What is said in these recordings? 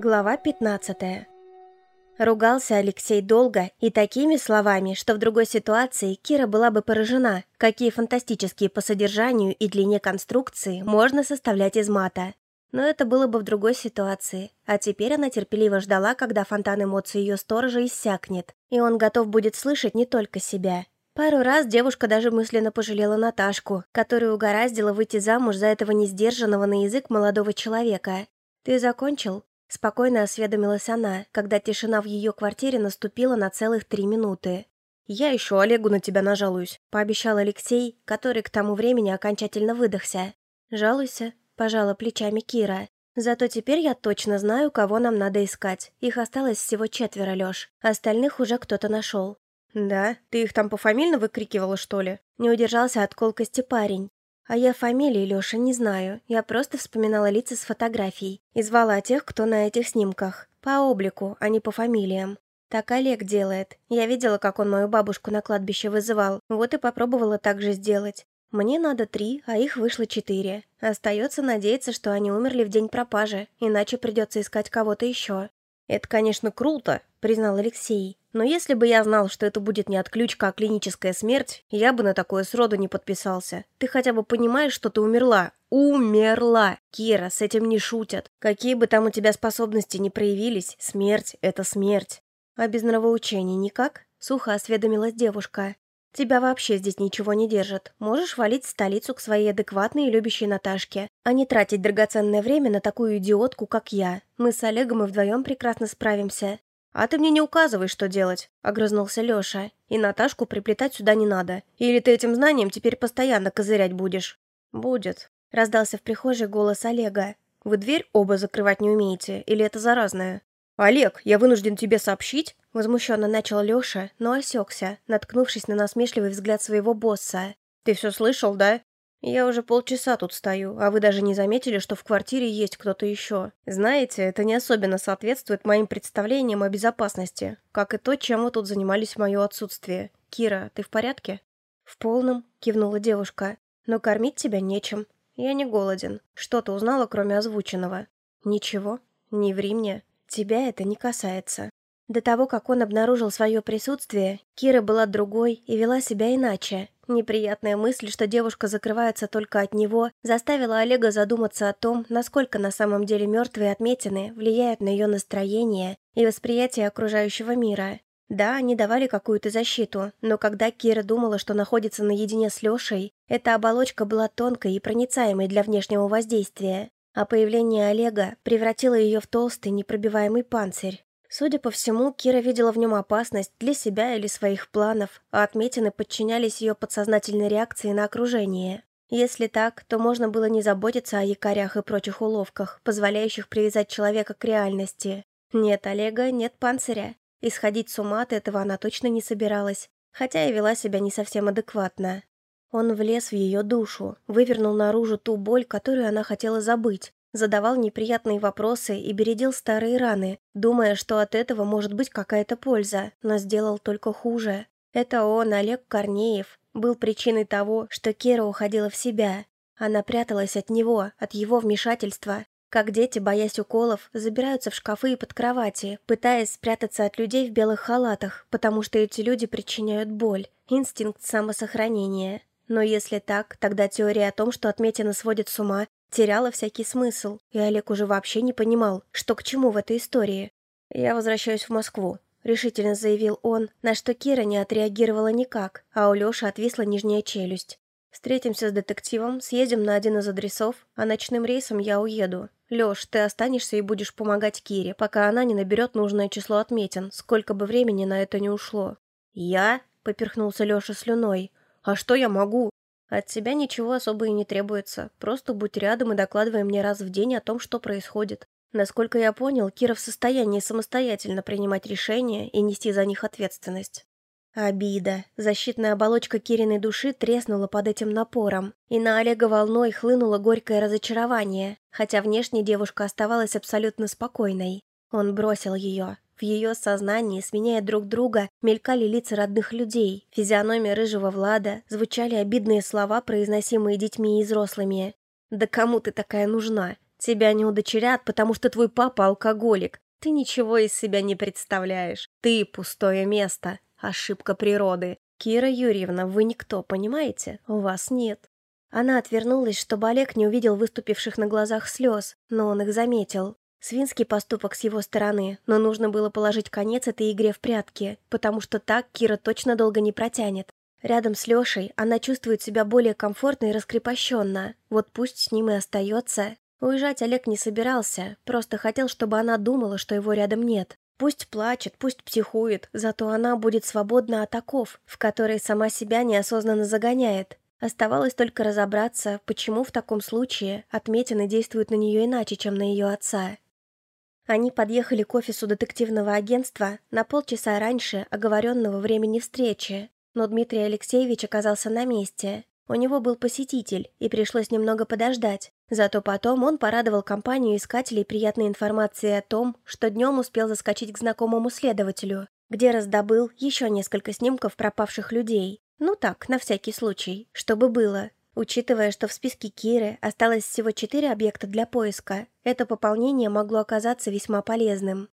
Глава 15 Ругался Алексей долго и такими словами, что в другой ситуации Кира была бы поражена, какие фантастические по содержанию и длине конструкции можно составлять из мата. Но это было бы в другой ситуации, а теперь она терпеливо ждала, когда фонтан эмоций ее сторожа иссякнет, и он готов будет слышать не только себя. Пару раз девушка даже мысленно пожалела Наташку, которую угораздило выйти замуж за этого несдержанного на язык молодого человека. «Ты закончил?» Спокойно осведомилась она, когда тишина в ее квартире наступила на целых три минуты. «Я еще Олегу на тебя нажалуюсь», — пообещал Алексей, который к тому времени окончательно выдохся. «Жалуйся», — пожала плечами Кира. «Зато теперь я точно знаю, кого нам надо искать. Их осталось всего четверо, Лёш. Остальных уже кто-то нашел». «Да? Ты их там пофамильно выкрикивала, что ли?» Не удержался от колкости парень. А я фамилии Лёша не знаю, я просто вспоминала лица с фотографий и звала тех, кто на этих снимках. По облику, а не по фамилиям. Так Олег делает. Я видела, как он мою бабушку на кладбище вызывал, вот и попробовала так же сделать. Мне надо три, а их вышло четыре. Остается надеяться, что они умерли в день пропажи, иначе придется искать кого-то еще. «Это, конечно, круто», — признал Алексей. Но если бы я знал, что это будет не отключка, а клиническая смерть, я бы на такое сроду не подписался. Ты хотя бы понимаешь, что ты умерла? Умерла! Кира, с этим не шутят. Какие бы там у тебя способности не проявились, смерть — это смерть. А без нравоучений никак? Сухо осведомилась девушка. Тебя вообще здесь ничего не держит. Можешь валить в столицу к своей адекватной и любящей Наташке, а не тратить драгоценное время на такую идиотку, как я. Мы с Олегом и вдвоем прекрасно справимся. «А ты мне не указывай, что делать», — огрызнулся Леша. «И Наташку приплетать сюда не надо. Или ты этим знанием теперь постоянно козырять будешь?» «Будет», — раздался в прихожей голос Олега. «Вы дверь оба закрывать не умеете, или это заразное?» «Олег, я вынужден тебе сообщить?» Возмущенно начал Леша, но осекся, наткнувшись на насмешливый взгляд своего босса. «Ты все слышал, да? «Я уже полчаса тут стою, а вы даже не заметили, что в квартире есть кто-то еще. Знаете, это не особенно соответствует моим представлениям о безопасности, как и то, чем вы тут занимались в мое отсутствие. Кира, ты в порядке?» «В полном», — кивнула девушка. «Но кормить тебя нечем. Я не голоден. Что ты узнала, кроме озвученного?» «Ничего. Не ври мне. Тебя это не касается». До того, как он обнаружил свое присутствие, Кира была другой и вела себя иначе. Неприятная мысль, что девушка закрывается только от него, заставила Олега задуматься о том, насколько на самом деле мертвые отметины влияют на ее настроение и восприятие окружающего мира. Да, они давали какую-то защиту, но когда Кира думала, что находится наедине с Лешей, эта оболочка была тонкой и проницаемой для внешнего воздействия, а появление Олега превратило ее в толстый непробиваемый панцирь. Судя по всему, Кира видела в нем опасность для себя или своих планов, а отметины подчинялись ее подсознательной реакции на окружение. Если так, то можно было не заботиться о якорях и прочих уловках, позволяющих привязать человека к реальности. Нет Олега, нет панциря. Исходить с ума от этого она точно не собиралась, хотя и вела себя не совсем адекватно. Он влез в ее душу, вывернул наружу ту боль, которую она хотела забыть, задавал неприятные вопросы и бередил старые раны, думая, что от этого может быть какая-то польза, но сделал только хуже. Это он, Олег Корнеев, был причиной того, что Кера уходила в себя. Она пряталась от него, от его вмешательства, как дети, боясь уколов, забираются в шкафы и под кровати, пытаясь спрятаться от людей в белых халатах, потому что эти люди причиняют боль, инстинкт самосохранения. Но если так, тогда теория о том, что отметина сводит с ума, теряла всякий смысл, и Олег уже вообще не понимал, что к чему в этой истории. «Я возвращаюсь в Москву», — решительно заявил он, на что Кира не отреагировала никак, а у Лёши отвисла нижняя челюсть. «Встретимся с детективом, съедем на один из адресов, а ночным рейсом я уеду. Лёш, ты останешься и будешь помогать Кире, пока она не наберет нужное число отметин, сколько бы времени на это не ушло». «Я?» — поперхнулся Лёша слюной. «А что я могу?» От тебя ничего особо и не требуется. Просто будь рядом и докладывай мне раз в день о том, что происходит. Насколько я понял, Кира в состоянии самостоятельно принимать решения и нести за них ответственность. Обида. Защитная оболочка Кириной души треснула под этим напором, и на Олега волной хлынуло горькое разочарование, хотя внешне девушка оставалась абсолютно спокойной. Он бросил ее, в ее сознании, сменяя друг друга, мелькали лица родных людей. Физиономия рыжего Влада, звучали обидные слова, произносимые детьми и взрослыми. «Да кому ты такая нужна?» Тебя не удочерят, потому что твой папа алкоголик. Ты ничего из себя не представляешь. Ты пустое место. Ошибка природы. Кира Юрьевна, вы никто, понимаете? У вас нет. Она отвернулась, чтобы Олег не увидел выступивших на глазах слез, но он их заметил. Свинский поступок с его стороны, но нужно было положить конец этой игре в прятки, потому что так Кира точно долго не протянет. Рядом с Лешей она чувствует себя более комфортно и раскрепощенно. Вот пусть с ним и остается. Уезжать Олег не собирался, просто хотел, чтобы она думала, что его рядом нет. Пусть плачет, пусть психует, зато она будет свободна от оков, в которые сама себя неосознанно загоняет. Оставалось только разобраться, почему в таком случае отметины действуют на нее иначе, чем на ее отца. Они подъехали к офису детективного агентства на полчаса раньше оговоренного времени встречи, но Дмитрий Алексеевич оказался на месте. У него был посетитель, и пришлось немного подождать. Зато потом он порадовал компанию искателей приятной информацией о том, что днем успел заскочить к знакомому следователю, где раздобыл еще несколько снимков пропавших людей. Ну так, на всякий случай, чтобы было. Учитывая, что в списке Киры осталось всего четыре объекта для поиска, это пополнение могло оказаться весьма полезным.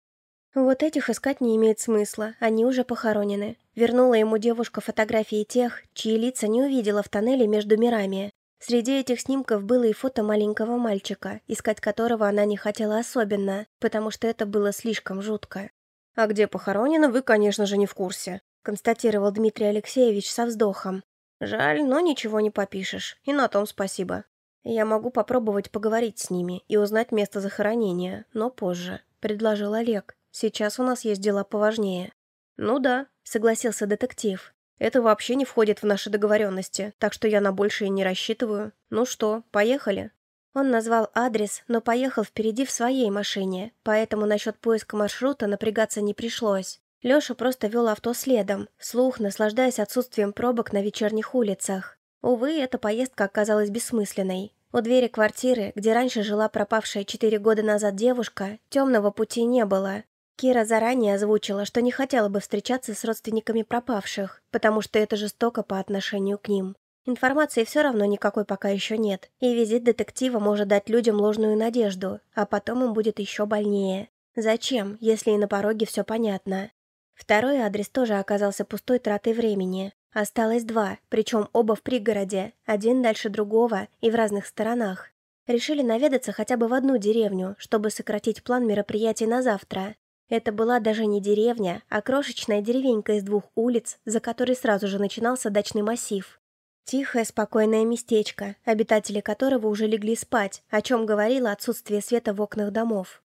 Вот этих искать не имеет смысла, они уже похоронены. Вернула ему девушка фотографии тех, чьи лица не увидела в тоннеле между мирами. Среди этих снимков было и фото маленького мальчика, искать которого она не хотела особенно, потому что это было слишком жутко. «А где похоронено, вы, конечно же, не в курсе», констатировал Дмитрий Алексеевич со вздохом. «Жаль, но ничего не попишешь, и на том спасибо. Я могу попробовать поговорить с ними и узнать место захоронения, но позже», — предложил Олег. Сейчас у нас есть дела поважнее». «Ну да», — согласился детектив. «Это вообще не входит в наши договоренности, так что я на большее не рассчитываю. Ну что, поехали?» Он назвал адрес, но поехал впереди в своей машине, поэтому насчет поиска маршрута напрягаться не пришлось. Леша просто вел авто следом, слух, наслаждаясь отсутствием пробок на вечерних улицах. Увы, эта поездка оказалась бессмысленной. У двери квартиры, где раньше жила пропавшая четыре года назад девушка, темного пути не было. Кира заранее озвучила, что не хотела бы встречаться с родственниками пропавших, потому что это жестоко по отношению к ним. Информации все равно никакой пока еще нет, и визит детектива может дать людям ложную надежду, а потом им будет еще больнее. Зачем, если и на пороге все понятно? Второй адрес тоже оказался пустой тратой времени. Осталось два, причем оба в пригороде, один дальше другого и в разных сторонах. Решили наведаться хотя бы в одну деревню, чтобы сократить план мероприятий на завтра. Это была даже не деревня, а крошечная деревенька из двух улиц, за которой сразу же начинался дачный массив. Тихое, спокойное местечко, обитатели которого уже легли спать, о чем говорило отсутствие света в окнах домов.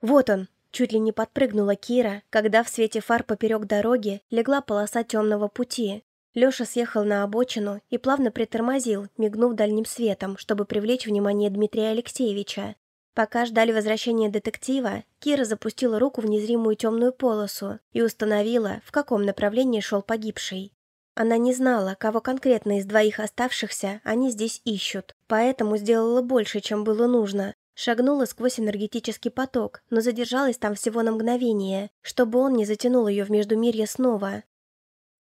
«Вот он!» — чуть ли не подпрыгнула Кира, когда в свете фар поперек дороги легла полоса темного пути. Леша съехал на обочину и плавно притормозил, мигнув дальним светом, чтобы привлечь внимание Дмитрия Алексеевича. Пока ждали возвращения детектива, Кира запустила руку в незримую темную полосу и установила, в каком направлении шел погибший. Она не знала, кого конкретно из двоих оставшихся они здесь ищут, поэтому сделала больше, чем было нужно. Шагнула сквозь энергетический поток, но задержалась там всего на мгновение, чтобы он не затянул ее в Междумирье снова.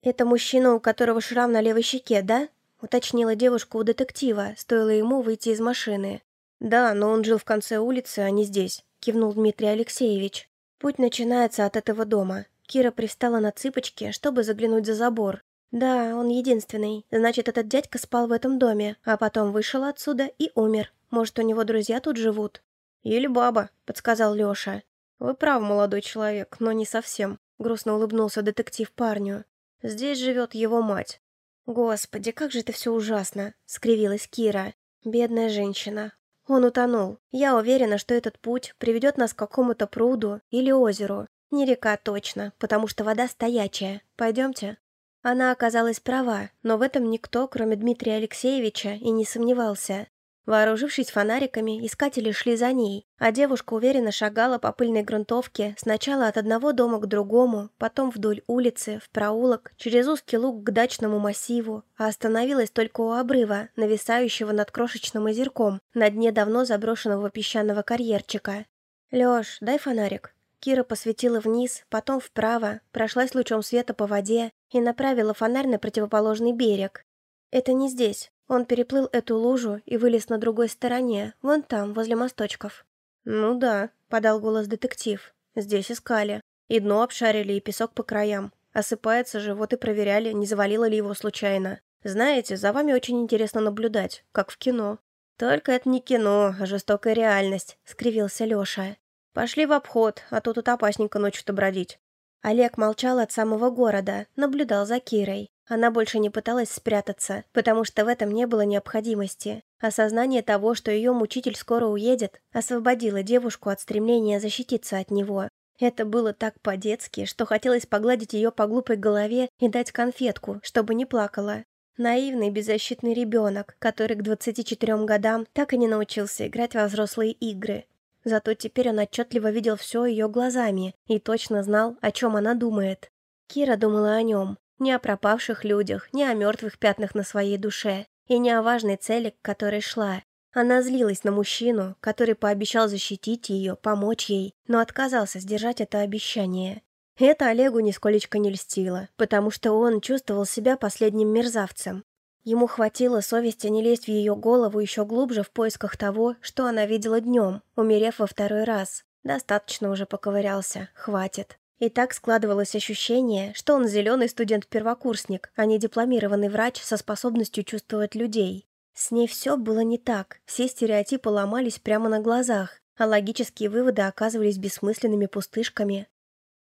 «Это мужчина, у которого шрам на левой щеке, да?» — уточнила девушка у детектива, стоило ему выйти из машины. «Да, но он жил в конце улицы, а не здесь», — кивнул Дмитрий Алексеевич. «Путь начинается от этого дома». Кира пристала на цыпочки, чтобы заглянуть за забор. «Да, он единственный. Значит, этот дядька спал в этом доме, а потом вышел отсюда и умер. Может, у него друзья тут живут?» «Или баба», — подсказал Леша. «Вы прав, молодой человек, но не совсем», — грустно улыбнулся детектив парню. «Здесь живет его мать». «Господи, как же это все ужасно!» — скривилась Кира. «Бедная женщина. Он утонул. Я уверена, что этот путь приведет нас к какому-то пруду или озеру. Не река точно, потому что вода стоячая. Пойдемте?» Она оказалась права, но в этом никто, кроме Дмитрия Алексеевича, и не сомневался. Вооружившись фонариками, искатели шли за ней, а девушка уверенно шагала по пыльной грунтовке сначала от одного дома к другому, потом вдоль улицы, в проулок, через узкий луг к дачному массиву, а остановилась только у обрыва, нависающего над крошечным озерком, на дне давно заброшенного песчаного карьерчика. «Лёш, дай фонарик». Кира посветила вниз, потом вправо, прошлась лучом света по воде и направила фонарь на противоположный берег. Это не здесь. Он переплыл эту лужу и вылез на другой стороне, вон там, возле мосточков. «Ну да», — подал голос детектив. «Здесь искали. И дно обшарили, и песок по краям. Осыпается же, вот и проверяли, не завалило ли его случайно. Знаете, за вами очень интересно наблюдать, как в кино». «Только это не кино, а жестокая реальность», — скривился Леша. «Пошли в обход, а то тут опасненько ночью-то бродить». Олег молчал от самого города, наблюдал за Кирой. Она больше не пыталась спрятаться, потому что в этом не было необходимости. Осознание того, что ее мучитель скоро уедет, освободило девушку от стремления защититься от него. Это было так по-детски, что хотелось погладить ее по глупой голове и дать конфетку, чтобы не плакала. Наивный, беззащитный ребенок, который к 24 годам так и не научился играть во взрослые игры. Зато теперь он отчетливо видел все ее глазами и точно знал, о чем она думает. Кира думала о нем, ни о пропавших людях, ни о мертвых пятнах на своей душе, и не о важной цели, к которой шла. Она злилась на мужчину, который пообещал защитить ее, помочь ей, но отказался сдержать это обещание. Это Олегу нисколечко не льстило, потому что он чувствовал себя последним мерзавцем. Ему хватило совести не лезть в ее голову еще глубже в поисках того, что она видела днем, умерев во второй раз. Достаточно уже поковырялся, хватит. И так складывалось ощущение, что он зеленый студент-первокурсник, а не дипломированный врач со способностью чувствовать людей. С ней все было не так, все стереотипы ломались прямо на глазах, а логические выводы оказывались бессмысленными пустышками.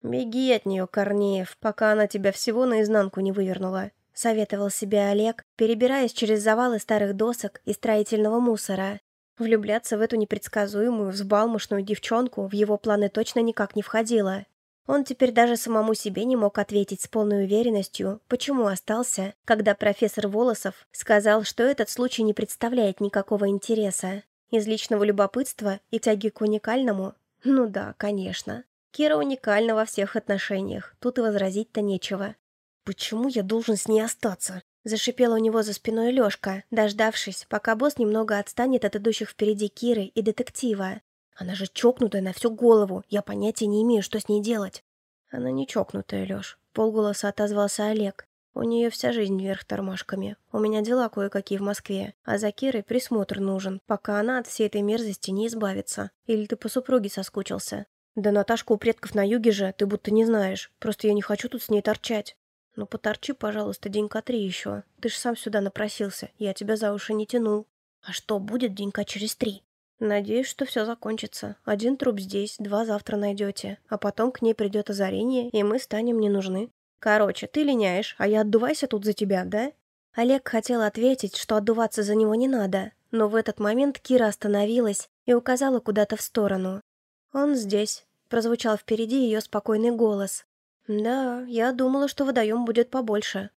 «Беги от нее, Корнеев, пока она тебя всего наизнанку не вывернула», — советовал себе Олег, перебираясь через завалы старых досок и строительного мусора. Влюбляться в эту непредсказуемую, взбалмошную девчонку в его планы точно никак не входило. Он теперь даже самому себе не мог ответить с полной уверенностью, почему остался, когда профессор Волосов сказал, что этот случай не представляет никакого интереса. Из личного любопытства и тяги к уникальному? Ну да, конечно. Кира уникальна во всех отношениях, тут и возразить-то нечего. «Почему я должен с ней остаться?» Зашипела у него за спиной Лёшка, дождавшись, пока босс немного отстанет от идущих впереди Киры и детектива. Она же чокнутая на всю голову. Я понятия не имею, что с ней делать. Она не чокнутая, Лёш. Полголоса отозвался Олег. У нее вся жизнь вверх тормашками. У меня дела кое-какие в Москве. А за Кирой присмотр нужен, пока она от всей этой мерзости не избавится. Или ты по супруге соскучился? Да Наташка у предков на юге же, ты будто не знаешь. Просто я не хочу тут с ней торчать. Ну поторчи, пожалуйста, денька три еще. Ты ж сам сюда напросился. Я тебя за уши не тянул. А что будет денька через три? Надеюсь, что все закончится. Один труп здесь, два завтра найдете. А потом к ней придет озарение, и мы станем не нужны. Короче, ты линяешь, а я отдувайся тут за тебя, да? Олег хотел ответить, что отдуваться за него не надо, но в этот момент Кира остановилась и указала куда-то в сторону. «Он здесь», — прозвучал впереди ее спокойный голос. «Да, я думала, что водоем будет побольше».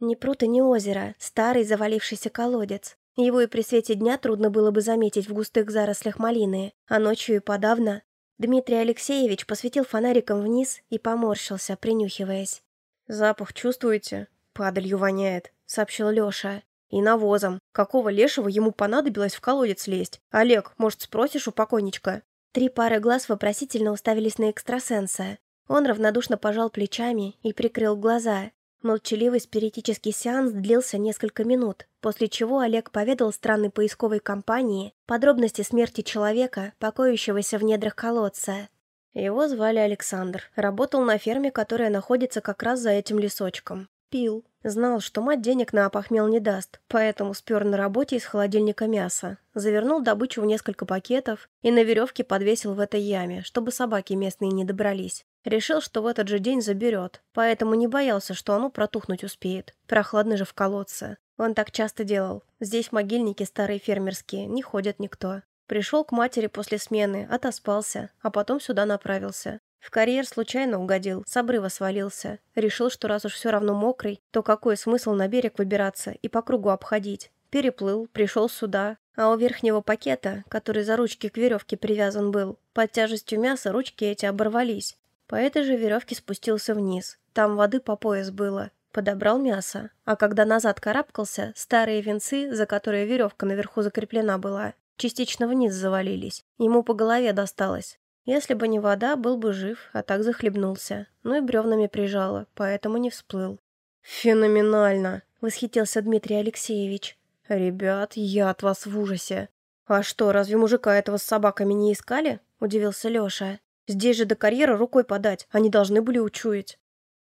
Ни пруд и ни озеро, старый завалившийся колодец. Его и при свете дня трудно было бы заметить в густых зарослях малины, а ночью и подавно. Дмитрий Алексеевич посветил фонариком вниз и поморщился, принюхиваясь. «Запах чувствуете? Падалью воняет», — сообщил Леша. «И навозом. Какого лешего ему понадобилось в колодец лезть? Олег, может, спросишь у покойничка?» Три пары глаз вопросительно уставились на экстрасенса. Он равнодушно пожал плечами и прикрыл глаза. Молчаливый спиритический сеанс длился несколько минут, после чего Олег поведал странной поисковой компании подробности смерти человека, покоящегося в недрах колодца. Его звали Александр, работал на ферме, которая находится как раз за этим лесочком. Пил. Знал, что мать денег на опохмел не даст, поэтому спер на работе из холодильника мясо. Завернул добычу в несколько пакетов и на веревке подвесил в этой яме, чтобы собаки местные не добрались. Решил, что в этот же день заберет, поэтому не боялся, что оно протухнуть успеет. Прохладно же в колодце. Он так часто делал. Здесь могильники старые фермерские, не ходят никто. Пришел к матери после смены, отоспался, а потом сюда направился. В карьер случайно угодил, с обрыва свалился. Решил, что раз уж все равно мокрый, то какой смысл на берег выбираться и по кругу обходить. Переплыл, пришел сюда, а у верхнего пакета, который за ручки к веревке привязан был, под тяжестью мяса ручки эти оборвались. По этой же веревке спустился вниз. Там воды по пояс было. Подобрал мясо. А когда назад карабкался, старые венцы, за которые веревка наверху закреплена была, частично вниз завалились. Ему по голове досталось. Если бы не вода, был бы жив, а так захлебнулся. Ну и бревнами прижало, поэтому не всплыл. «Феноменально!» — восхитился Дмитрий Алексеевич. «Ребят, я от вас в ужасе. А что, разве мужика этого с собаками не искали?» — удивился Леша. «Здесь же до карьеры рукой подать, они должны были учуять».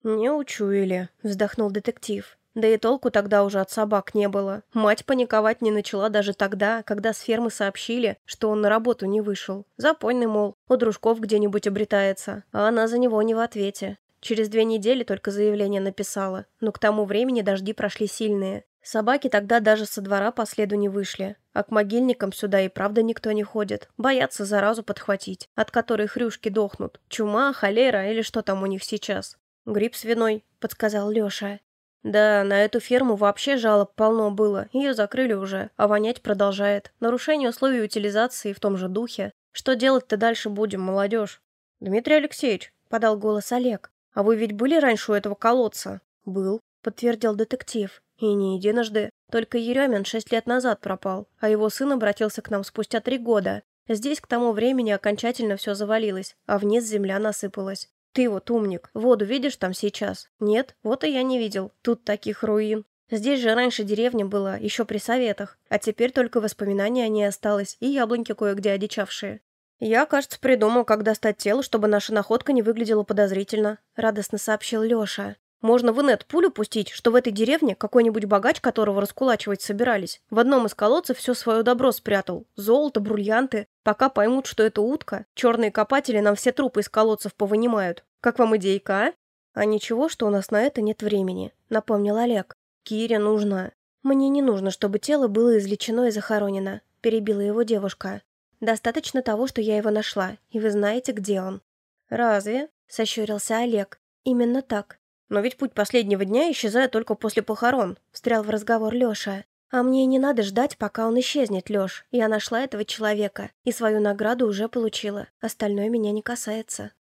«Не учуяли», — вздохнул детектив. Да и толку тогда уже от собак не было. Мать паниковать не начала даже тогда, когда с фермы сообщили, что он на работу не вышел. Запойный, мол, у дружков где-нибудь обретается, а она за него не в ответе. Через две недели только заявление написала, но к тому времени дожди прошли сильные. Собаки тогда даже со двора по следу не вышли, а к могильникам сюда и правда никто не ходит. Боятся заразу подхватить, от которой хрюшки дохнут. Чума, холера или что там у них сейчас. «Грипп свиной», — подсказал Леша. Да, на эту ферму вообще жалоб полно было, ее закрыли уже, а вонять продолжает. Нарушение условий утилизации в том же духе. Что делать-то дальше будем, молодежь? Дмитрий Алексеевич, подал голос Олег, а вы ведь были раньше у этого колодца? Был, подтвердил детектив. И не единожды. Только Еремин шесть лет назад пропал, а его сын обратился к нам спустя три года. Здесь к тому времени окончательно все завалилось, а вниз земля насыпалась. Ты вот умник, воду видишь там сейчас? Нет, вот и я не видел. Тут таких руин. Здесь же раньше деревня была, еще при советах, а теперь только воспоминания о ней осталось и яблоньки кое-где одичавшие. Я, кажется, придумал, как достать тело, чтобы наша находка не выглядела подозрительно, радостно сообщил Леша. Можно в инет пулю пустить, что в этой деревне какой-нибудь богач, которого раскулачивать собирались, в одном из колодцев все свое добро спрятал. Золото, бриллианты. Пока поймут, что это утка, черные копатели нам все трупы из колодцев повынимают. Как вам идейка, а? А ничего, что у нас на это нет времени, напомнил Олег. Кире нужно. Мне не нужно, чтобы тело было извлечено и захоронено, перебила его девушка. Достаточно того, что я его нашла, и вы знаете, где он. Разве? Сощурился Олег. Именно так. Но ведь путь последнего дня исчезает только после похорон», — встрял в разговор Леша. «А мне не надо ждать, пока он исчезнет, Леш. Я нашла этого человека и свою награду уже получила. Остальное меня не касается».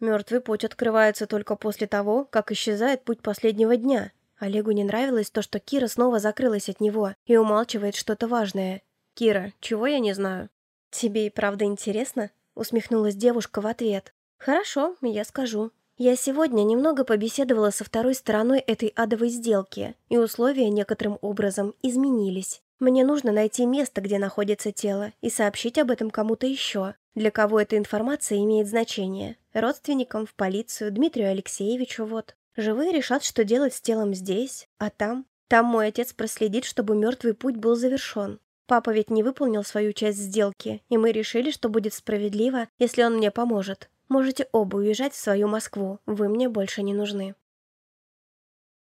Мертвый путь открывается только после того, как исчезает путь последнего дня. Олегу не нравилось то, что Кира снова закрылась от него и умалчивает что-то важное. «Кира, чего я не знаю?» «Тебе и правда интересно?» — усмехнулась девушка в ответ. «Хорошо, я скажу. Я сегодня немного побеседовала со второй стороной этой адовой сделки, и условия некоторым образом изменились. Мне нужно найти место, где находится тело, и сообщить об этом кому-то еще, для кого эта информация имеет значение. Родственникам, в полицию, Дмитрию Алексеевичу вот. Живые решат, что делать с телом здесь, а там... Там мой отец проследит, чтобы мертвый путь был завершен. Папа ведь не выполнил свою часть сделки, и мы решили, что будет справедливо, если он мне поможет. Можете оба уезжать в свою Москву, вы мне больше не нужны».